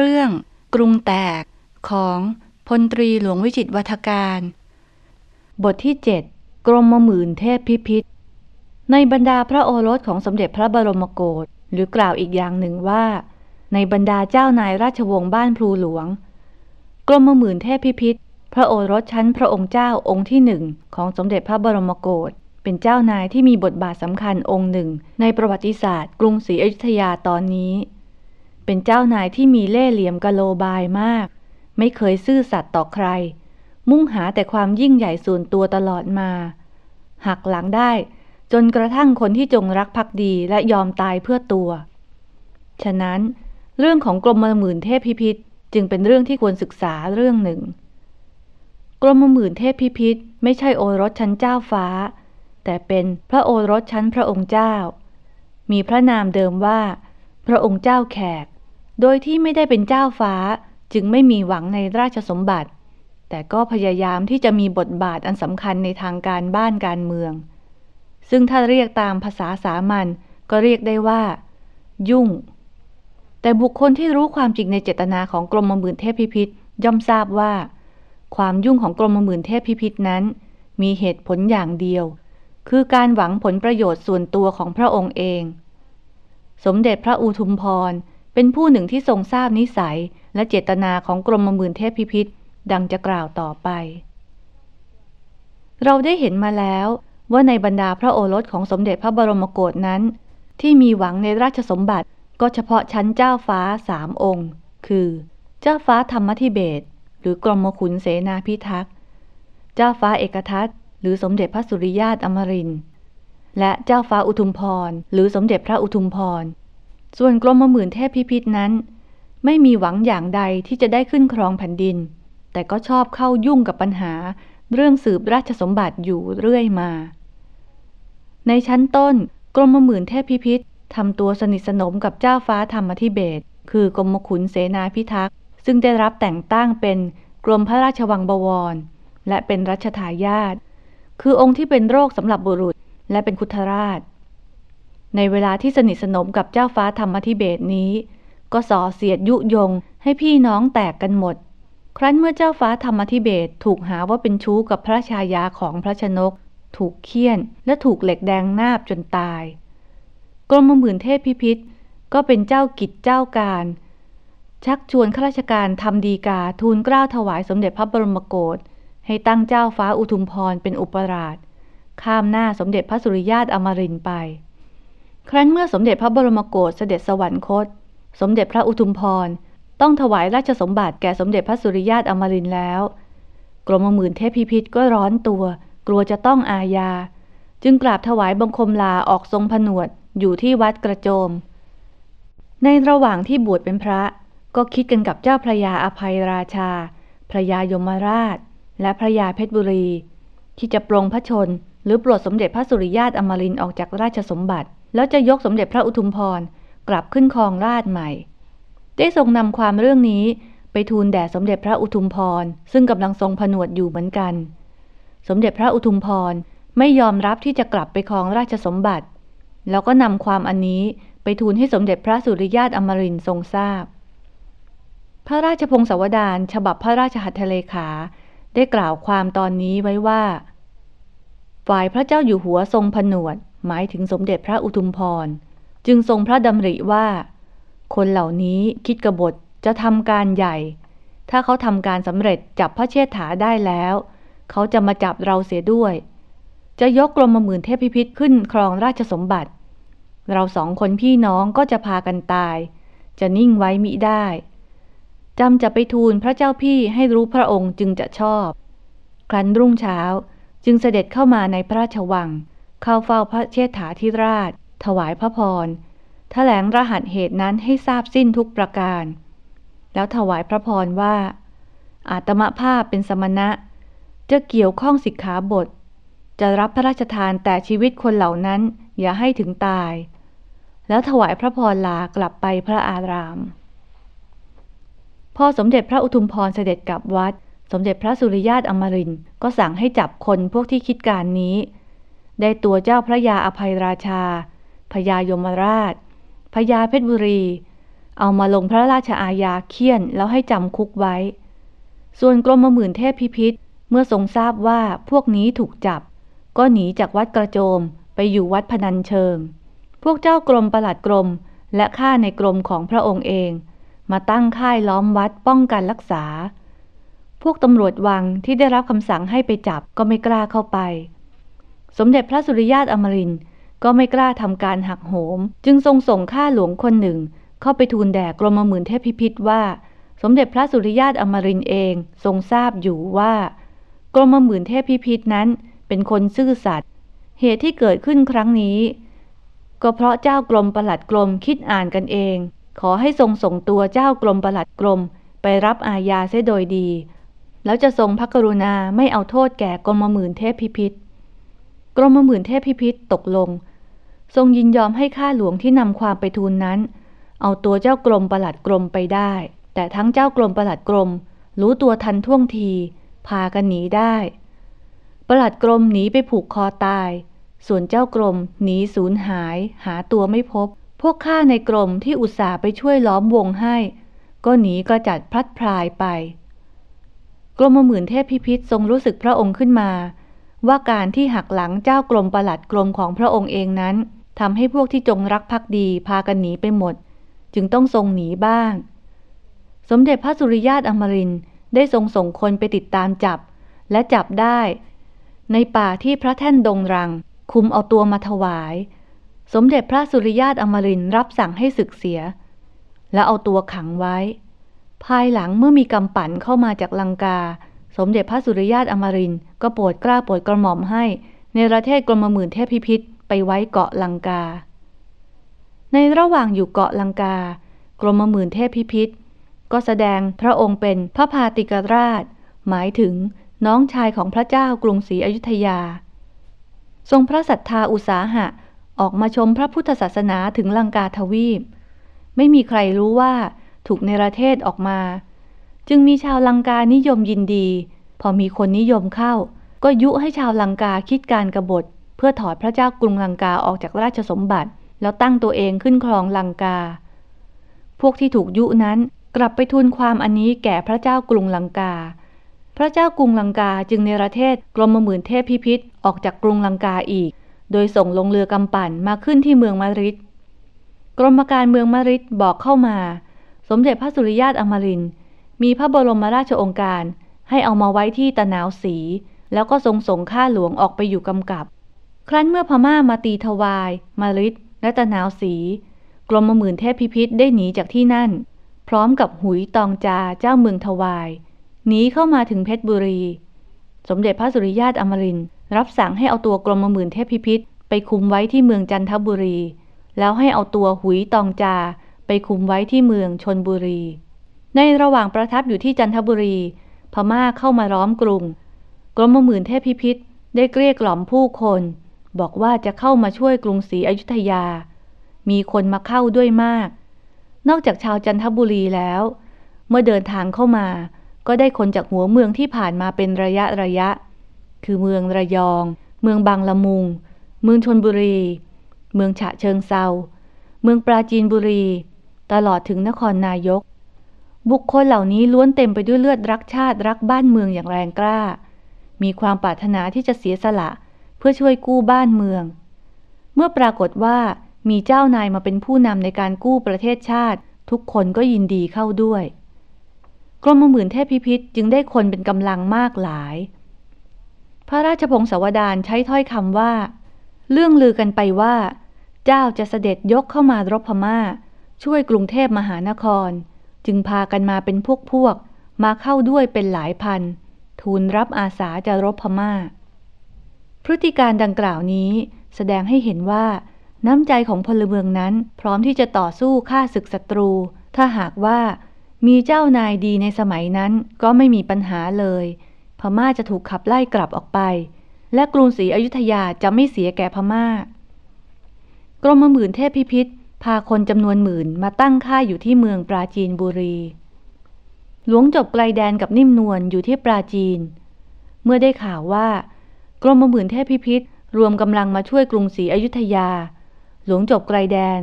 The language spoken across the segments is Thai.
เรื่อง กรุงแตกของพลตรีหลวงวิจิตวัฒการ บทที่ 7 กรมหมื่นเทพพิพิธ ในบรรดาพระโอรสของสมเด็จพระบรมโกศหรือกล่าวอีกอย่างหนึ่งว่า ในบรรดาเจ้านายราชวงศ์บ้านพลูหลวง กรมหมื่นเทพพิพิธ พระโอรสชั้นพระองค์เจ้าองค์ที่หนึ่งของสมเด็จพระบรมโกศเป็นเจ้านายที่มีบทบาทสำคัญองค์หนึ่ง ในประวัติศาสตร์ กรุงศรีอยุธยาตอนนี้ เป็นเจ้านายที่มีเล่ห์เหลี่ยมกะโลบายมาก ไม่เคยซื่อสัตย์ต่อใคร มุ่งหาแต่ความยิ่งใหญ่ส่วนตัวตลอดมา หักหลังได้ จนกระทั่งคนที่จงรักภักดีและยอมตายเพื่อตัว ฉะนั้น เรื่องของกรมหมื่นเทพพิพิธจึงเป็นเรื่องที่ควรศึกษาเรื่องหนึ่ง กรมหมื่นเทพพิพิธไม่ใช่โอรสชั้นเจ้าฟ้า แต่เป็นพระโอรสชั้นพระองค์เจ้า มีพระนามเดิมว่า พระองค์เจ้าแขก โดยที่ไม่ได้เป็นเจ้าฟ้าจึงไม่มีหวังในราชสมบัติ แต่ก็พยายามที่จะมีบทบาทอันสำคัญในทางการบ้านการเมือง ซึ่งถ้าเรียกตามภาษาสามัญก็เรียกได้ว่า ยุ่ง แต่บุคคลที่รู้ความจริงในเจตนาของกรมมมื่นเทพพิพิธย่อมทราบว่า ความยุ่งของกรมมมื่นเทพพิพิธนั้น มีเหตุผลอย่างเดียว คือการหวังผลประโยชน์ส่วนตัวของพระองค์เอง สมเด็จพระอุทุมพร เป็นผู้หนึ่งที่ทรงทราบนิสัยและเจตนาของกรมมื่นเทพพิพิธดังจะกล่าวต่อไป เราได้เห็นมาแล้วว่าในบรรดาพระโอรสของสมเด็จพระบรมโกศนั้น ที่มีหวังในราชสมบัติก็เฉพาะชั้นเจ้าฟ้าสามองค์ คือ เจ้าฟ้าธรรมธิเบศหรือกรมขุนเสนาพิทักษ์ เจ้าฟ้าเอกทัตหรือสมเด็จพระสุริยาตอมรินและเจ้าฟ้าอุทุมพรหรือสมเด็จพระอุทุมพร ส่วนกรมหมื่นเทพพิพิธนั้น ไม่มีหวังอย่างใดที่จะได้ขึ้นครองแผ่นดิน แต่ก็ชอบเข้ายุ่งกับปัญหา เรื่องสืบราชสมบัติอยู่เรื่อยมา ในชั้นต้น กรมหมื่นเทพพิพิธทำตัวสนิทสนมกับเจ้าฟ้าธรรมธิเบศคือกรมขุนเสนาพิทักษ์ซึ่งได้รับแต่งตั้งเป็นกรมพระราชวังบวร และเป็นรัชทายาทคือองค์ที่เป็นโรคสำหรับบุรุษ และเป็นคุทราช ในเวลาที่สนิทสนมกับเจ้าฟ้าธรรมธิเบศนี้ ก็ส่อเสียดยุยงให้พี่น้องแตกกันหมด ครั้นเมื่อเจ้าฟ้าธรรมธิเบศถูกหาว่าเป็นชู้กับพระชายาของพระชนก ถูกเคี่ยนและถูกเหล็กแดงนาบจนตายกรมหมื่นเทพพิพิธก็เป็นเจ้ากิจเจ้าการ ชักชวนข้าราชการทำดีกาทูลกล้าวถวายสมเด็จพระบรมโกศให้ตั้งเจ้าฟ้าอุทุมพรเป็นอุปราช ข้ามหน้าสมเด็จพระสุริยาตอมรินไป ครั้นเมื่อสมเด็จพระบรมโกศเสด็จสวรรคต สมเด็จพระอุทุมพร ต้องถวายราชสมบัติแก่สมเด็จพระสุริยาตอมรินแล้ว กรมหมื่นเทพพิพิธก็ร้อนตัว กลัวจะต้องอาญา จึงกราบถวายบังคมลาออกทรงผนวดอยู่ที่วัดกระโจม ในระหว่างที่บวชเป็นพระก็คิดกันกับเจ้าพระยาอภัยราชา พระยายมราช และพระยาเพชรบุรี ที่จะปรงพระชน หรือปลดสมเด็จพระสุริยาตอมรินออกจากราชสมบัติ แล้วจะยกสมเด็จพระอุทุมพรกลับขึ้นครองราชใหม่ ได้ทรงนำความเรื่องนี้ไปทูลแด่สมเด็จพระอุทุมพรซึ่งกำลังทรงผนวดอยู่เหมือนกัน สมเด็จพระอุทุมพรไม่ยอมรับที่จะกลับไปครองราชสมบัติ แล้วก็นำความอันนี้ไปทูลให้สมเด็จพระสุริยาตอมรินทรงทราบ พระราชพงศาวดารฉบับพระราชหัตถเลขา ได้กล่าวความตอนนี้ไว้ว่า ฝ่ายพระเจ้าอยู่หัวทรงผนวด หมายถึงสมเด็จพระอุทุมพร จึงทรงพระดำริว่า คนเหล่านี้คิดกบฏจะทำการใหญ่ ถ้าเขาทำการสำเร็จจับพระเชษฐาได้แล้ว เขาจะมาจับเราเสียด้วย จะยกกรมหมื่นเทพพิพิธขึ้นครองราชสมบัติ เราสองคนพี่น้องก็จะพากันตาย จะนิ่งไว้มิได้จำจะไปทูลพระเจ้าพี่ให้รู้พระองค์จึงจะชอบ ครั้นรุ่งเช้าจึงเสด็จเข้ามาในพระราชวัง เข้าเฝ้าพระเชษฐาธิราช ถวายพระพรแถลงรหัสเหตุนั้นให้ทราบสิ้นทุกประการ แล้วถวายพระพรว่า อาตมภาพเป็นสมณะ จะเกี่ยวข้องสิกขาบท จะรับพระราชทานแต่ชีวิตคนเหล่านั้นอย่าให้ถึงตาย แล้วถวายพระพรลากลับไปพระอารามพอสมเด็จพระอุทุมพรเสด็จกลับวัด สมเด็จพระสุริยาตอมรินก็สั่งให้จับคนพวกที่คิดการนี้ ได้ตัวเจ้าพระยาอภัยราชา พญายมราช พญาเพชรบุรี เอามาลงพระราชอาญาเคี่ยนแล้วให้จำคุกไว้ ส่วนกรมหมื่นเทพพิพิธเมื่อทรงทราบว่าพวกนี้ถูกจับ ก็หนีจากวัดกระโจมไปอยู่วัดพนัญเชิง พวกเจ้ากรมประหลัดกรมและข้าในกรมของพระองค์เอง มาตั้งค่ายล้อมวัดป้องกันรักษา พวกตำรวจวังที่ได้รับคำสั่งให้ไปจับก็ไม่กล้าเข้าไป สมเด็จพระสุริยาตอมรินทร์ก็ไม่กล้าทำการหักโหม จึงทรงส่งข้าหลวงคนหนึ่ง เข้าไปทูลแด่กรมหมื่นเทพพิพิธว่า สมเด็จพระสุริยาตอมรินทร์เองทรงทราบอยู่ว่า กรมหมื่นเทพพิพิธนั้นเป็นคนซื่อสัตย์เหตุที่เกิดขึ้นครั้งนี้ ก็เพราะเจ้ากรมประหลัดกรมคิดอ่านกันเอง ขอให้ทรงส่งตัวเจ้ากรมประหลัดกรมไปรับอาญาเสียโดยดี แล้วจะทรงพระกรุณาไม่เอาโทษแก่กรมหมื่นเทพพิพิธ กรมหมื่นเทพพิพิธตกลง ทรงยินยอมให้ข้าหลวงที่นำความไปทูลนั้น เอาตัวเจ้ากรมประหลัดกรมไปได้ แต่ทั้งเจ้ากรมประหลัดกรม รู้ตัวทันท่วงที พากันหนีได้ ประหลัดกรมหนีไปผูกคอตาย ส่วนเจ้ากรมหนีสูญหาย หาตัวไม่พบ พวกข้าในกรมที่อุตส่าห์ไปช่วยล้อมวงให้ ก็หนีกระจัดพลัดพรายไป กรมหมื่นเทพพิพิธทรงรู้สึกพระองค์ขึ้นมา ว่าการที่หักหลังเจ้ากรมประหลัดกรมของพระองค์เองนั้นทำให้พวกที่จงรักภักดีพากันหนีไปหมด จึงต้องทรงหนีบ้าง สมเด็จพระสุริยาตอมรินได้ทรงส่งคนไปติดตามจับ และจับได้ ในป่าที่พระแท่นดงรัง คุมเอาตัวมาถวาย สมเด็จพระสุริยาตอมรินรับสั่งให้ศึกเสีย และเอาตัวขังไว้ ภายหลังเมื่อมีกำปั่นเข้ามาจากลังกา สมเด็จพระสุริยาตอมรินทร์ก็โปรดกล้าโปรดกระหม่อมให้ ในประเทศกรมหมื่นเทพพิพิธไปไว้เกาะลังกา ในระหว่างอยู่เกาะลังกา กรมหมื่นเทพพิพิธก็แสดงพระองค์เป็นพระพาติกราช หมายถึงน้องชายของพระเจ้ากรุงศรีอยุธยา ทรงพระศรัทธาอุตสาหะออกมาชมพระพุทธศาสนาถึงลังกาทวีป ไม่มีใครรู้ว่าถูกในประเทศออกมา จึงมีชาวลังกานิยมยินดี พอมีคนนิยมเข้า ก็ยุให้ชาวลังกาคิดการกรบฏ เพื่อถอดพระเจ้ากรุงลังกาออกจากราชสมบัติ แล้วตั้งตัวเองขึ้นครองลังกา พวกที่ถูกยุนั้นกลับไปทูลความอันนี้แก่พระเจ้ากรุงลังกา พระเจ้ากรุงลังกาจึงเนประเทศกรมหมื่นเทพพิพิธออกจากกรุงลังกาอีก โดยส่งลงเรือกำปั่นมาขึ้นที่เมืองมาริดกรมการเมืองมาริดบอกเข้ามา สมเด็จพระสุริยาตอมรินทร์ มีพระบรมราชองค์การ ให้เอามาไว้ที่ตะนาวสี แล้วก็ทรงส่งข้าหลวงออกไปอยู่กำกับ ครั้นเมื่อพม่ามาตีทวาย มาริดและตะนาวสี กรมหมื่นเทพพิพิธได้หนีจากที่นั่น พร้อมกับหุยตองจาเจ้าเมืองทวาย หนีเข้ามาถึงเพชรบุรี สมเด็จพระสุริยาตอมรินร์รับสั่งให้เอาตัวกรมหมื่นเทพพิพิธไปคุมไว้ที่เมืองจันทบุรี แล้วให้เอาตัวหุยตองจาไปคุมไว้ที่เมืองชนบุรี ในระหว่างประทับอยู่ที่จันทบุรี พม่าเข้ามาล้อมกรุง กรมหมื่นเทพพิพิธได้เกลี้ยกล่อมผู้คน บอกว่าจะเข้ามาช่วยกรุงศรีอยุธยา มีคนมาเข้าด้วยมาก นอกจากชาวจันทบุรีแล้ว เมื่อเดินทางเข้ามา ก็ได้คนจากหัวเมืองที่ผ่านมาเป็นระยะระยะ คือเมืองระยอง เมืองบางละมุง เมืองชนบุรี เมืองฉะเชิงเซา เมืองปราจีนบุรี ตลอดถึงนครนายก บุคคลเหล่านี้ล้วนเต็มไปด้วยเลือดรักชาติรักบ้านเมืองอย่างแรงกล้า มีความปรารถนาที่จะเสียสละ เพื่อช่วยกู้บ้านเมือง เมื่อปรากฏว่ามีเจ้านายมาเป็นผู้นำในการกู้ประเทศชาติ ทุกคนก็ยินดีเข้าด้วย กรมหมื่นเทพพิพิธจึงได้คนเป็นกำลังมากหลาย พระราชพงศาวดารใช้ถ้อยคำว่า เรื่องลือกันไปว่า เจ้าจะเสด็จยกเข้ามารบพม่า ช่วยกรุงเทพมหานคร จึงพากันมาเป็นพวกพวก มาเข้าด้วยเป็นหลายพัน ทูลรับอาสาจะรบพม่า พฤติการดังกล่าวนี้แสดงให้เห็นว่า น้ำใจของพลเมืองนั้นพร้อมที่จะต่อสู้ฆ่าศึกศัตรู ถ้าหากว่า มีเจ้านายดีในสมัยนั้นก็ไม่มีปัญหาเลย พม่าจะถูกขับไล่กลับออกไป และกรุงศรีอยุธยาจะไม่เสียแก่พม่ากรมหมื่นเทพพิพิธ พาคนจำนวนหมื่นมาตั้งค่ายอยู่ที่เมืองปราจีนบุรี หลวงจบไกลแดนกับนิ่มนวลอยู่ที่ปราจีน เมื่อได้ข่าวว่า กรมหมื่นเทพพิพิธรวมกำลังมาช่วยกรุงศรีอยุธยา หลวงจบไกลแดน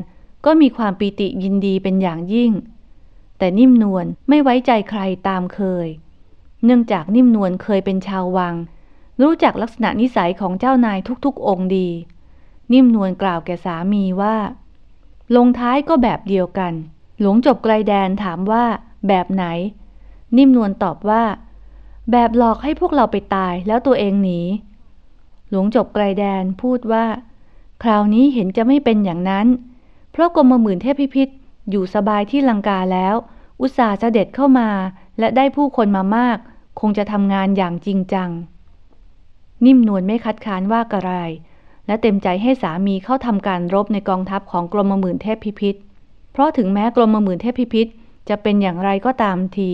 ก็มีความปีติยินดีเป็นอย่างยิ่ง แต่นิ่มนวลไม่ไว้ใจใครตามเคย เนื่องจากนิ่มนวลเคยเป็นชาววัง รู้จักลักษณะนิสัยของเจ้านายทุกๆองค์ดี นิ่มนวลกล่าวแก่สามีว่า ลงท้ายก็แบบเดียวกัน หลวงจบไกลแดนถามว่า แบบไหน นิ่มนวลตอบว่า แบบหลอกให้พวกเราไปตายแล้วตัวเองหนี หลวงจบไกลแดนพูดว่า คราวนี้เห็นจะไม่เป็นอย่างนั้น เพราะกรมหมื่นเทพพิพิธอยู่สบายที่ลังกาแล้ว อุตส่าห์เสด็จเข้ามา และได้ผู้คนมามาก คงจะทำงานอย่างจริงจัง นิ่มนวลไม่คัดค้านว่ากระไร และเต็มใจให้สามีเข้าทำการรบในกองทัพของกรมหมื่นเทพพิพิธ เพราะถึงแม้กรมหมื่นเทพพิพิธ จะเป็นอย่างไรก็ตามที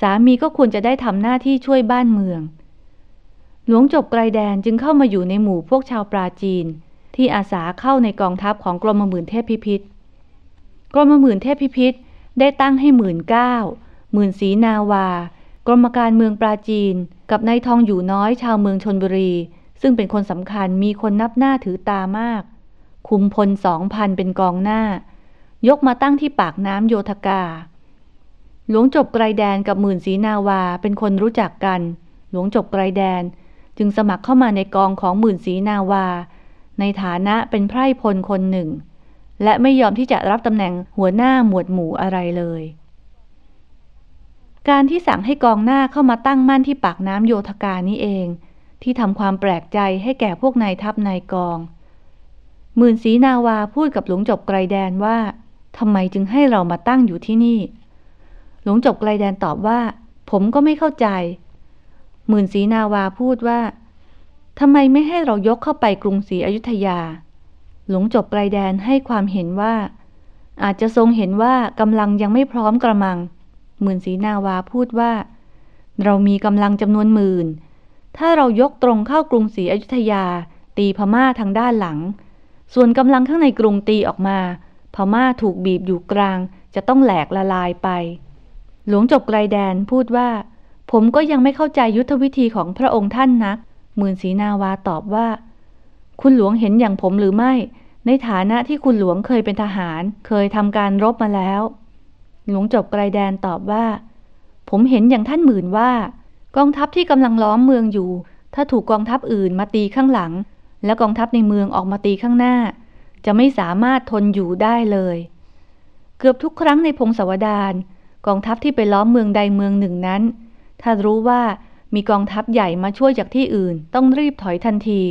สามีก็ควรจะได้ทำหน้าที่ช่วยบ้านเมือง หลวงจบไกลแดนจึงเข้ามาอยู่ในหมู่พวกชาวปราจีน ที่อาสาเข้าในกองทัพของกรมหมื่นเทพพิพิธ กรมหมื่นเทพพิพิธได้ตั้งให้หมื่นเก้าหมื่นศรีนาวา กรมการเมืองปราจีน กับนายทองอยู่น้อยชาวเมืองชนบุรี ซึ่งเป็นคนสำคัญมีคนนับหน้าถือตามาก คุมพลสองพันเป็นกองหน้า ยกมาตั้งที่ปากน้ำโยธกา หลวงจบไกลแดนกับหมื่นศรีนาวาเป็นคนรู้จักกัน หลวงจบไกลแดนจึงสมัครเข้ามาในกองของหมื่นศรีนาวา ในฐานะเป็นไพร่พลคนหนึ่ง และไม่ยอมที่จะรับตำแหน่งหัวหน้าหมวดหมู่อะไรเลย การที่สั่งให้กองหน้าเข้ามาตั้งมั่นที่ปากน้ำโยธกานี้เอง ที่ทำความแปลกใจให้แก่พวกนายทัพนายกอง หมื่นศรีนาวาพูดกับหลวงจบไกลแดนว่าทำไมจึงให้เรามาตั้งอยู่ที่นี่ หลวงจบไกลแดนตอบว่า ผมก็ไม่เข้าใจ หมื่นศรีนาวาพูดว่าทำไมไม่ให้เรายกเข้าไปกรุงศรีอยุธยา หลวงจบไกลแดนให้ความเห็นว่า อาจจะทรงเห็นว่ากำลังยังไม่พร้อมกระมัง หมื่นศรีนาวาพูดว่า เรามีกำลังจำนวนหมื่น ถ้าเรายกตรงเข้ากรุงศรีอยุธยา ตีพม่าทางด้านหลัง ส่วนกำลังข้างในกรุงตีออกมา พม่าถูกบีบอยู่กลาง จะต้องแหลกละลายไป หลวงจบไกลแดนพูดว่า ผมก็ยังไม่เข้าใจยุทธวิธีของพระองค์ท่านนักหมื่นศรีนาวาตอบว่า คุณหลวงเห็นอย่างผมหรือไม่ ในฐานะที่คุณหลวงเคยเป็นทหาร เคยทำการรบมาแล้ว หลวงจบไกลแดนตอบว่า ผมเห็นอย่างท่านหมื่นว่า กองทัพที่กำลังล้อมเมืองอยู่ ถ้าถูกกองทัพอื่นมาตีข้างหลัง และกองทัพในเมืองออกมาตีข้างหน้า จะไม่สามารถทนอยู่ได้เลย เกือบทุกครั้งในพงศาวดารกองทัพที่ไปล้อมเมืองใดเมืองหนึ่งนั้น ถ้ารู้ว่ามีกองทัพใหญ่มาช่วยจากที่อื่น ต้องรีบถอยทันที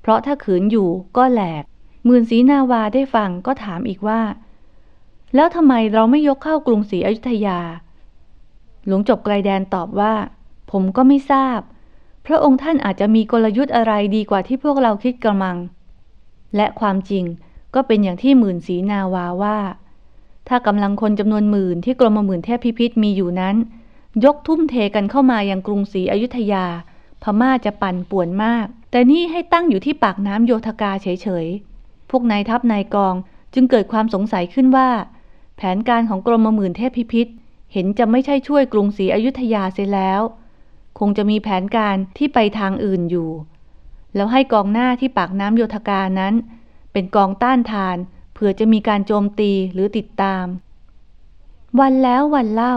เพราะถ้าขืนอยู่ก็แหลกหมื่นศรีนาวาได้ฟังก็ถามอีกว่า แล้วทำไมเราไม่ยกเข้ากรุงศรีอยุธยา หลวงจบไกลแดนตอบว่า ผมก็ไม่ทราบ พระองค์ท่านอาจจะมีกลยุทธ์อะไรดีกว่าที่พวกเราคิดกระมัง และความจริงก็เป็นอย่างที่หมื่นศรีนาวาว่า ถ้ากำลังคนจำนวนหมื่นที่กรมหมื่นเทพพิพิธมีอยู่นั้น ยกทุ่มเทกันเข้ามายังกรุงศรีอยุธยา พม่าจะปั่นป่วนมาก แต่นี่ให้ตั้งอยู่ที่ปากน้ำโยธกาเฉยๆ พวกนายทัพนายกองจึงเกิดความสงสัยขึ้นว่า แผนการของกรมหมื่นเทพพิพิธเห็นจะไม่ใช่ช่วยกรุงศรีอยุธยาเสียแล้ว คงจะมีแผนการที่ไปทางอื่นอยู่ แล้วให้กองหน้าที่ปากน้ำโยธกานั้น เป็นกองต้านทานเผื่อจะมีการโจมตีหรือติดตาม วันแล้ววันเล่า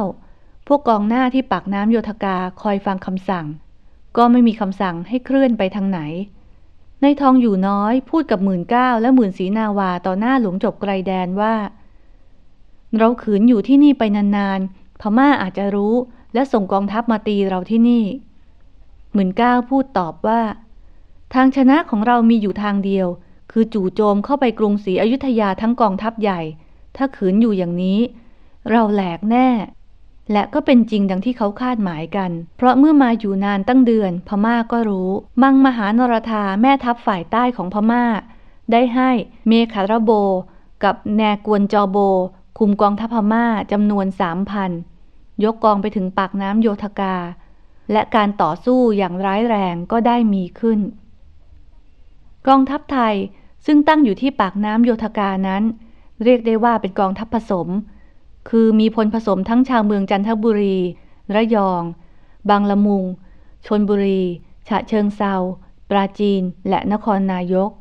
พวกกองหน้าที่ปากน้ำโยธกาคอยฟังคำสั่ง ก็ไม่มีคำสั่งให้เคลื่อนไปทางไหนในทองอยู่น้อยพูดกับหมื่นเก้าและหมื่นสีนาวาต่อหน้าหลวงจบไกลแดนว่า เราขืนอยู่ที่นี่ไปนานๆพม่าอาจจะรู้ และส่งกองทัพมาตีเราที่นี่ หมื่นเก้าพูดตอบว่า ทางชนะของเรามีอยู่ทางเดียว คือจู่โจมเข้าไปกรุงศรีอยุธยาทั้งกองทัพใหญ่ ถ้าขืนอยู่อย่างนี้ เราแหลกแน่ และก็เป็นจริงดังที่เขาคาดหมายกัน เพราะเมื่อมาอยู่นานตั้งเดือน พม่าก็รู้ มังมหานรธาแม่ทัพฝ่ายใต้ของพม่า ได้ให้เมคาราโบ กับแนกวนจอโบ คุมกองทัพพม่าจำนวนสามพัน ยกกองไปถึงปากน้ำโยธกา และการต่อสู้อย่างร้ายแรงก็ได้มีขึ้น กองทัพไทยซึ่งตั้งอยู่ที่ปากน้ำโยธกานั้น เรียกได้ว่าเป็นกองทัพผสม คือมีพลผสมทั้งชาวเมืองจันทบุรี ระยอง บางละมุง ชนบุรี ฉะเชิงเซา ปราจีน และนครนายก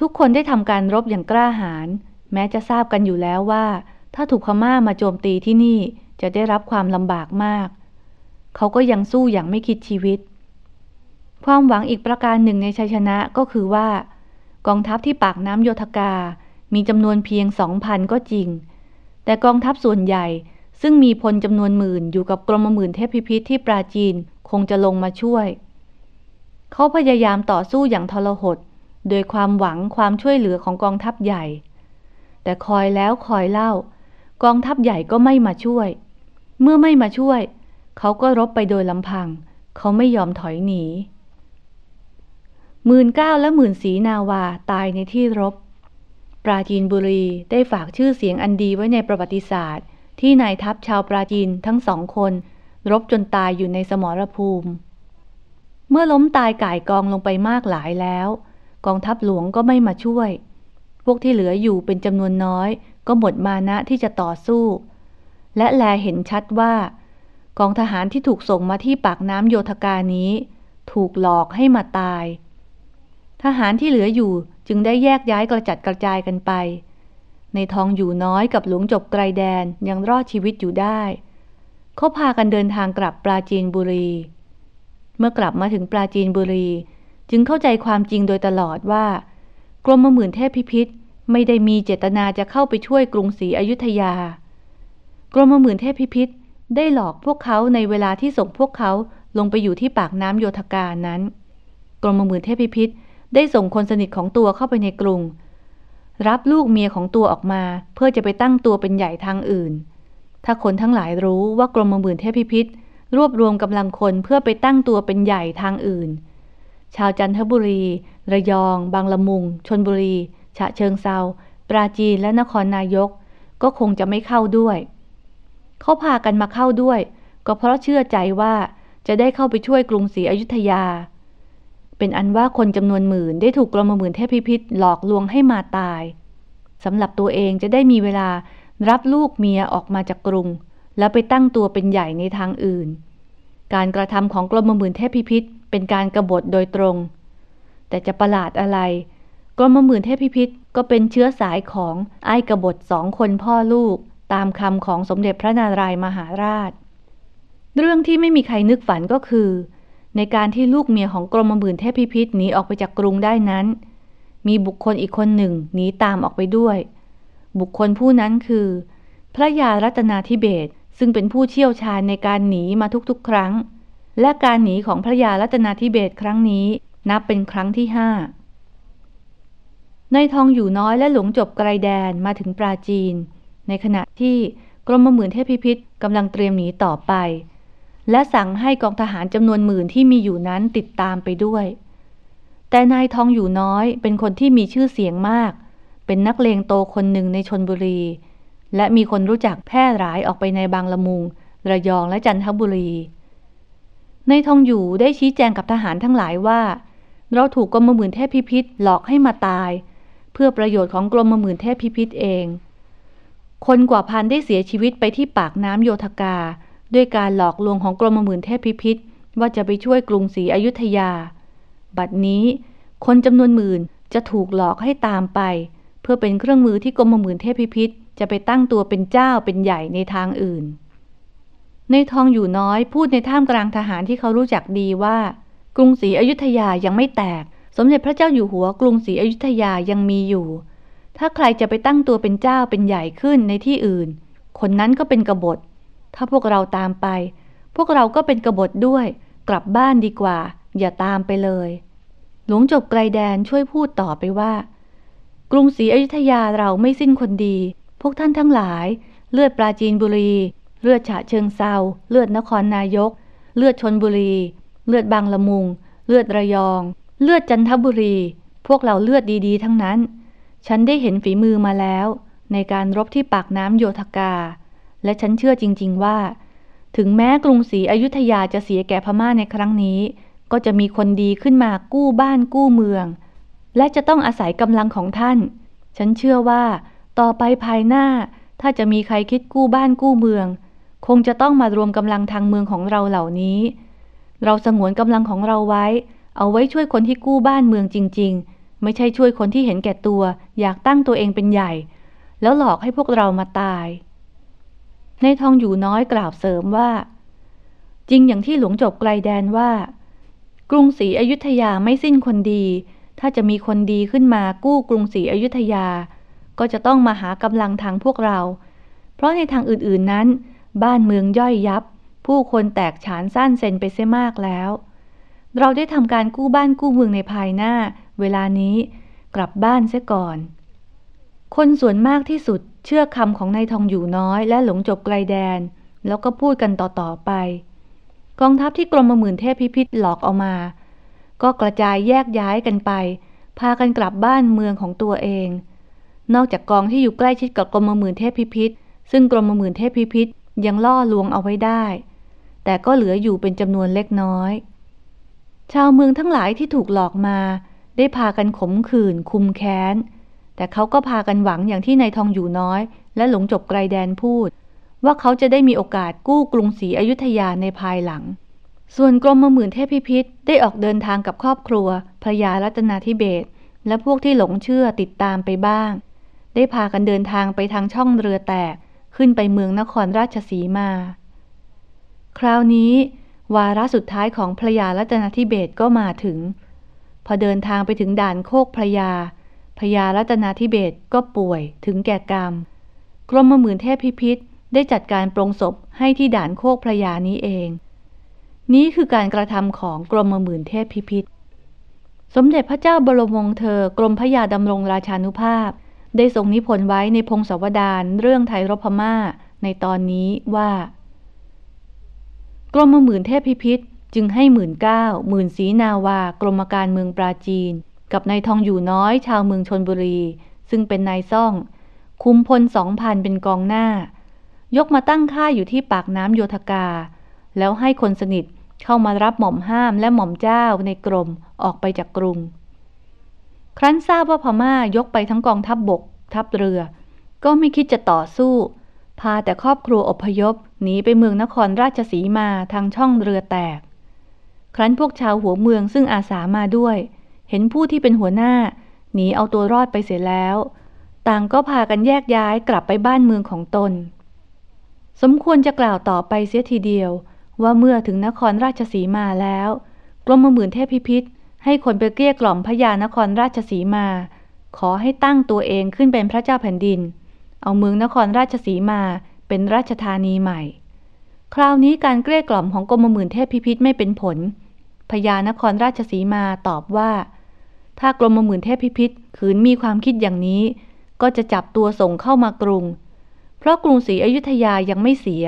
ทุกคนได้ทำการรบอย่างกล้าหาญ แม้จะทราบกันอยู่แล้วว่า ถ้าถูกพม่ามาโจมตีที่นี่ จะได้รับความลำบากมาก เขาก็ยังสู้อย่างไม่คิดชีวิต ความหวังอีกประการหนึ่งในชัยชนะก็คือว่า กองทัพที่ปากน้ำโยธกา มีจำนวนเพียงสองพันก็จริง แต่กองทัพส่วนใหญ่ซึ่งมีพลจำนวนหมื่นอยู่กับกรมหมื่นเทพพิพิธที่ปราจีนคงจะลงมาช่วย เขาพยายามต่อสู้อย่างทรหดโดยความหวังความช่วยเหลือของกองทัพใหญ่ แต่คอยแล้วคอยเล่ากองทัพใหญ่ก็ไม่มาช่วย เมื่อไม่มาช่วย เขาก็รบไปโดยลำพัง เขาไม่ยอมถอยหนีหมื่นเก้าและหมื่นสีนาวาตายในที่รบ ปราจีนบุรีได้ฝากชื่อเสียงอันดีไว้ในประวัติศาสตร์ ที่นายทัพชาวปราจีนทั้งสองคน รบจนตายอยู่ในสมรภูมิ เมื่อล้มตายก่ายกองลงไปมากหลายแล้ว กองทัพหลวงก็ไม่มาช่วย พวกที่เหลืออยู่เป็นจำนวนน้อย ก็หมดมานะที่จะต่อสู้ และแลเห็นชัดว่า กองทหารที่ถูกส่งมาที่ปากน้ำโยธกานี้ ถูกหลอกให้มาตาย ทหารที่เหลืออยู่จึงได้แยกย้ายกระจัดกระจายกันไป ในทองอยู่น้อยกับหลวงจบไกลแดนยังรอดชีวิตอยู่ได้ เขาพากันเดินทางกลับปราจีนบุรี เมื่อกลับมาถึงปราจีนบุรี จึงเข้าใจความจริงโดยตลอดว่า กรมหมื่นเทพพิพิธไม่ได้มีเจตนาจะเข้าไปช่วยกรุงศรีอยุธยา กรมหมื่นเทพพิพิธได้หลอกพวกเขาในเวลาที่ส่งพวกเขาลงไปอยู่ที่ปากน้ำโยธกานั้น กรมหมื่นเทพพิพิธได้ส่งคนสนิทของตัวเข้าไปในกรุง รับลูกเมียของตัวออกมา เพื่อจะไปตั้งตัวเป็นใหญ่ทางอื่น ถ้าคนทั้งหลายรู้ว่ากรมหมื่นเทพพิพิธรวบรวมกำลังคนเพื่อไปตั้งตัวเป็นใหญ่ทางอื่น ชาวจันทบุรี ระยอง บางละมุง ชนบุรี ฉะเชิงเซา ปราจีนและนครนายก ก็คงจะไม่เข้าด้วย เขาพากันมาเข้าด้วย ก็เพราะเชื่อใจว่าจะได้เข้าไปช่วยกรุงศรีอยุธยา เป็นอันว่าคนจำนวนหมื่นได้ถูกกรมหมื่นเทพพิพิธหลอกลวงให้มาตายสำหรับตัวเองจะได้มีเวลารับลูกเมียออกมาจากกรุง แล้วไปตั้งตัวเป็นใหญ่ในทางอื่น การกระทำของกรมหมื่นเทพพิพิธเป็นการกรบฏโดยตรง แต่จะประหลาดอะไรกรมหมื่นเทพพิพิธก็เป็นเชื้อสายของไอ้กบฏสองคนพ่อลูก ตามคำของสมเด็จพระนารายมหาราช เรื่องที่ไม่มีใครนึกฝันก็คือ ในการที่ลูกเมียของกรมหมื่นเทพพิพิธหนีออกไปจากกรุงได้นั้น มีบุคคลอีกคนหนึ่งหนีตามออกไปด้วย บุคคลผู้นั้นคือ พระยารัตนาธิเบศซึ่งเป็นผู้เชี่ยวชาญในการหนีมาทุกๆ ครั้ง และการหนีของพระยารัตนาธิเบศครั้งนี้นับเป็นครั้งที่ห้าในทองอยู่น้อยและหลวงจบไกลแดนมาถึงปราจีน ในขณะที่กรมหมื่นเทพพิพิธกำลังเตรียมหนีต่อไป และสั่งให้กองทหารจำนวนหมื่นที่มีอยู่นั้นติดตามไปด้วย แต่นายทองอยู่น้อยเป็นคนที่มีชื่อเสียงมาก เป็นนักเลงโตคนหนึ่งในชนบุรี และมีคนรู้จักแพร่หลายออกไปในบางละมุง ระยองและจันทบุรีในทองอยู่ได้ชี้แจงกับทหารทั้งหลายว่า เราถูกกรมหมื่นเทพพิพิธหลอกให้มาตาย เพื่อประโยชน์ของกรมหมื่นเทพพิพิธเอง คนกว่าพันได้เสียชีวิตไปที่ปากน้ำโยธกา ด้วยการหลอกลวงของกรมหมื่นเทพพิพิธว่าจะไปช่วยกรุงศรีอยุธยา บัดนี้ คนจำนวนหมื่นจะถูกหลอกให้ตามไป เพื่อเป็นเครื่องมือที่กรมหมื่นเทพพิพิธจะไปตั้งตัวเป็นเจ้าเป็นใหญ่ในทางอื่น ในทองอยู่น้อยพูดในท่ามกลางทหารที่เขารู้จักดีว่า กรุงศรีอยุธยายังไม่แตก สมเด็จพระเจ้าอยู่หัวกรุงศรีอยุธยายังมีอยู่ ถ้าใครจะไปตั้งตัวเป็นเจ้าเป็นใหญ่ขึ้นในที่อื่น คนนั้นก็เป็นกบฏ ถ้าพวกเราตามไป พวกเราก็เป็นกบฏด้วย กลับบ้านดีกว่า อย่าตามไปเลย หลวงจบไกลแดนช่วยพูดต่อไปว่า กรุงศรีอยุธยาเราไม่สิ้นคนดี พวกท่านทั้งหลาย เลือดปราจีนบุรี เลือดฉะเชิงเซาเลือดนครนายก เลือดชนบุรี เลือดบางละมุง เลือดระยอง เลือดจันทบุรี พวกเราเลือดดีๆ ทั้งนั้น ฉันได้เห็นฝีมือมาแล้ว ในการรบที่ปากน้ำโยธกา และฉันเชื่อจริง ๆ ว่า ถึงแม้กรุงศรีอยุธยาจะเสียแก่พม่าในครั้งนี้ ก็จะมีคนดีขึ้นมากู้บ้านกู้เมือง และจะต้องอาศัยกำลังของท่าน ฉันเชื่อว่า ต่อไปภายหน้า ถ้าจะมีใครคิดกู้บ้านกู้เมือง คงจะต้องมารวมกำลังทางเมืองของเราเหล่านี้ เราสงวนกำลังของเราไว้ เอาไว้ช่วยคนที่กู้บ้านเมืองจริง ๆ ไม่ใช่ช่วยคนที่เห็นแก่ตัว อยากตั้งตัวเองเป็นใหญ่ แล้วหลอกให้พวกเรามาตาย ในทองอยู่น้อยกล่าวเสริมว่า จริงอย่างที่หลวงจบไกลแดนว่า กรุงศรีอยุธยาไม่สิ้นคนดี ถ้าจะมีคนดีขึ้นมากู้กรุงศรีอยุธยา ก็จะต้องมาหากำลังทางพวกเรา เพราะในทางอื่นๆนั้น บ้านเมืองย่อยยับ ผู้คนแตกฉานสั้นเซนไปเสียมากแล้วเราได้ทำการกู้บ้านกู้เมืองในภายหน้า เวลานี้กลับบ้านเสียก่อน คนส่วนมากที่สุดเชื่อคำของนายทองอยู่น้อยและหลงจบไกลแดน แล้วก็พูดกันต่อๆไป กองทัพที่กรมหมื่นเทพพิพิธหลอกเอามา ก็กระจายแยกย้ายกันไป พากันกลับบ้านเมืองของตัวเอง นอกจากกองที่อยู่ใกล้ชิดกับกรมหมื่นเทพพิพิธซึ่งกรมหมื่นเทพพิพิธยังล่อลวงเอาไว้ได้ แต่ก็เหลืออยู่เป็นจำนวนเล็กน้อย ชาวเมืองทั้งหลายที่ถูกหลอกมา ได้พากันขมขื่นคุมแค้น แต่เขาก็พากันหวังอย่างที่นายทองอยู่น้อย และหลงจบไกลแดนพูด ว่าเขาจะได้มีโอกาสกู้กรุงศรีอยุธยาในภายหลัง ส่วนกรมหมื่นเทพพิพิธได้ออกเดินทางกับครอบครัวพระยารัตนาธิเบศและพวกที่หลงเชื่อติดตามไปบ้าง ได้พากันเดินทางไปทางช่องเรือแตกขึ้นไปเมืองนครราชสีมา คราวนี้ วาระสุดท้ายของพระยารัตนาธิเบศก็มาถึง พอเดินทางไปถึงด่านโคกพระยาพระยารัตนาธิเบศก็ป่วยถึงแก่กรรม กรมหมื่นเทพพิพิธได้จัดการปรงศพให้ที่ด่านโคกพระยานี้เอง นี้คือการกระทำของกรมหมื่นเทพพิพิธสมเด็จพระเจ้าบรมวงศ์เธอกรมพระยาดำรงราชานุภาพ ได้ทรงนิพนธ์ไว้ในพงศาวดารเรื่องไทยรพม่าในตอนนี้ว่า กรมหมื่นเทพพิพิธ จึงให้หมื่นเก้าหมื่นสีนาวากรมการเมืองปราจีน กับนายทองอยู่น้อยชาวเมืองชนบุรี ซึ่งเป็นนายซ่อง คุมพลสองพันเป็นกองหน้า ยกมาตั้งค่ายอยู่ที่ปากน้ำโยธกา แล้วให้คนสนิทเข้ามารับหม่อมห้ามและหม่อมเจ้าในกรมออกไปจากกรุง ครั้นทราบว่าพม่ายกไปทั้งกองทัพบบก ทัพเรือ ก็ไม่คิดจะต่อสู้ พาแต่ครอบครัวอพยพหนีไปเมืองนครราชสีมาทางช่องเรือแตก ครั้นพวกชาวหัวเมืองซึ่งอาสามาด้วย เห็นผู้ที่เป็นหัวหน้า หนีเอาตัวรอดไปเสียแล้ว ต่างก็พากันแยกย้ายกลับไปบ้านเมืองของตน สมควรจะกล่าวต่อไปเสียทีเดียว ว่าเมื่อถึงนครราชสีมาแล้ว กรมหมื่นเทพพิพิธให้คนไปเกลี้ยกล่อมพญานครราชสีมา ขอให้ตั้งตัวเองขึ้นเป็นพระเจ้าแผ่นดิน เอาเมืองนครราชสีมาเป็นราชธานีใหม่ คราวนี้การเกลี้ยกล่อมของกรมหมื่นเทพพิพิธไม่เป็นผล พญานครราชสีมาตอบว่า ถ้ากรมหมื่นเทพพิพิธขืนมีความคิดอย่างนี้ ก็จะจับตัวส่งเข้ามากรุง เพราะกรุงศรีอยุธยายังไม่เสีย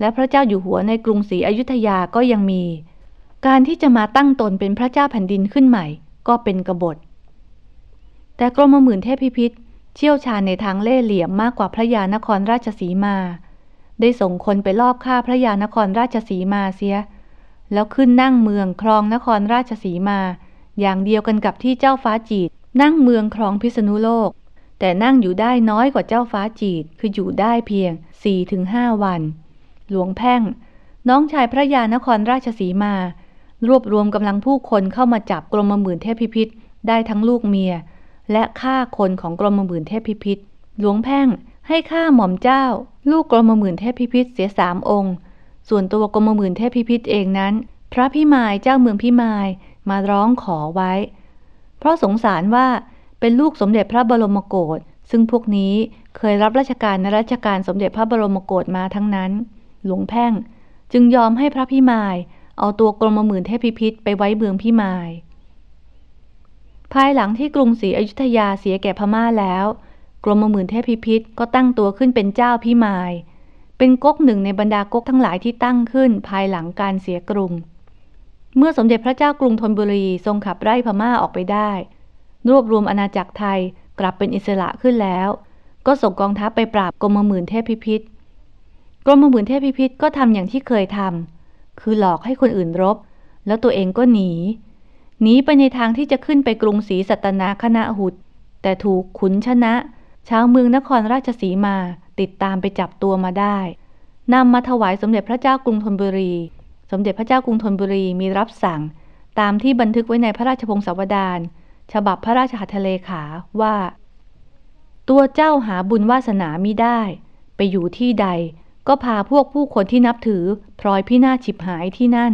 และพระเจ้าอยู่หัวในกรุงศรีอยุธยาก็ยังมี การที่จะมาตั้งตนเป็นพระเจ้าแผ่นดินขึ้นใหม่ ก็เป็นกบฏ แต่กรมหมื่นเทพพิพิธเชี่ยวชาญในทางเล่ห์เหลี่ยมมากกว่าพระยานครราชสีมา ได้ส่งคนไปลอบฆ่าพระยานครราชสีมาเสีย แล้วขึ้นนั่งเมืองครองนครราชสีมา อย่างเดียวกันกับที่เจ้าฟ้าจีดนั่งเมืองครองพิษณุโลก แต่นั่งอยู่ได้น้อยกว่าเจ้าฟ้าจีดคืออยู่ได้เพียง 4-5 วัน หลวงแพ่ง น้องชายพระยานครราชสีมา รวบรวมกำลังผู้คนเข้ามาจับกรมหมื่นเทพพิพิธได้ทั้งลูกเมีย และฆ่าคนของกรมหมื่นเทพพิพิธหลวงแพ่งให้ฆ่าหม่อมเจ้า ลูกกรมหมื่นเทพพิพิธเสียสามองค์ ส่วนตัวกรมหมื่นเทพพิพิธเองนั้น พระพิมายเจ้าเมืองพิมายมาร้องขอไว้ เพราะสงสารว่าเป็นลูกสมเด็จพระบรมโกศซึ่งพวกนี้เคยรับราชการในรัชกาลสมเด็จพระบรมโกศมาทั้งนั้น หลวงแพ่งจึงยอมให้พระพิมาย เอาตัวกรมหมื่นเทพพิพิธไปไว้เมืองพิมาย ภายหลังที่กรุงศรีอยุธยาเสียแก่พม่าแล้ว กรมหมื่นเทพพิพิธก็ตั้งตัวขึ้นเป็นเจ้าพิมาย เป็นก๊กหนึ่งในบรรดาก๊กทั้งหลายที่ตั้งขึ้นภายหลังการเสียกรุง เมื่อสมเด็จพระเจ้ากรุงธนบุรีทรงขับไล่พม่าออกไปได้ รวบรวมอาณาจักรไทยกลับเป็นอิสระขึ้นแล้ว ก็ส่งกองทัพไปปราบกรมหมื่นเทพพิพิธกรมหมื่นเทพพิพิธก็ทำอย่างที่เคยทำคือหลอกให้คนอื่นรบ แล้วตัวเองก็หนี หนีไปในทางที่จะขึ้นไปกรุงศรีสัตนาคณะหุดแต่ถูกขุนชนะ ชาวเมืองนครราชสีมาติดตามไปจับตัวมาได้นำมาถวายสมเด็จพระเจ้ากรุงธนบุรี สมเด็จพระเจ้ากรุงธนบุรีมีรับสั่ง ตามที่บันทึกไว้ในพระราชพงศาวดารฉบับพระราชหัตถเลขาว่า ตัวเจ้าหาบุญวาสนามิได้ ไปอยู่ที่ใด ก็พาพวกผู้คนที่นับถือพลอยพินาศฉิบหายที่นั่น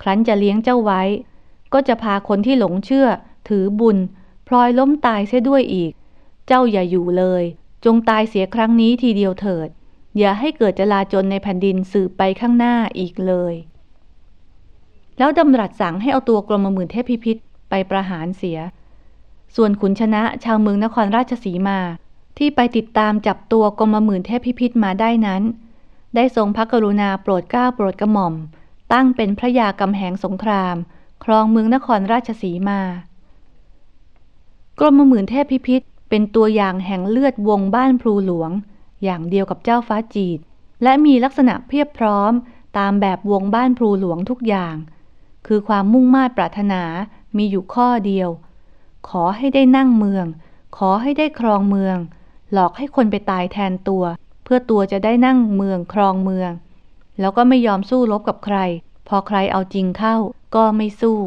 ครั้นจะเลี้ยงเจ้าไว้ ก็จะพาคนที่หลงเชื่อ ถือบุญ พลอยล้มตายเสียด้วยอีก เจ้าอย่าอยู่เลย จงตายเสียครั้งนี้ทีเดียวเถิด อย่าให้เกิดจลาจลในแผ่นดินสืบไปข้างหน้าอีกเลย แล้วดำรัสสั่งให้เอาตัวกรมหมื่นเทพพิพิธไปประหารเสีย ส่วนขุนชนะชาวเมืองนครราชสีมา ที่ไปติดตามจับตัวกรมหมื่นเทพพิพิธมาได้นั้น ได้ทรงพระกรุณาโปรดเกล้าโปรดกระหม่อม ตั้งเป็นพระยากำแหงสงคราม ครองเมืองนครราชสีมากรมหมื่นเทพพิพิธ เป็นตัวอย่างแห่งเลือดวงบ้านพลูหลวง อย่างเดียวกับเจ้าฟ้าจีด และมีลักษณะเพียบพร้อมตามแบบวงบ้านพลูหลวงทุกอย่าง คือความมุ่งมา่ปรารถนามีอยู่ข้อเดียว ขอให้ได้นั่งเมือง ขอให้ได้ครองเมือง หลอกให้คนไปตายแทนตัว เพื่อตัวจะได้นั่งเมืองครองเมือง แล้วก็ไม่ยอมสู้รบกับใคร พอใครเอาจริงเข้าก็ไม่สู้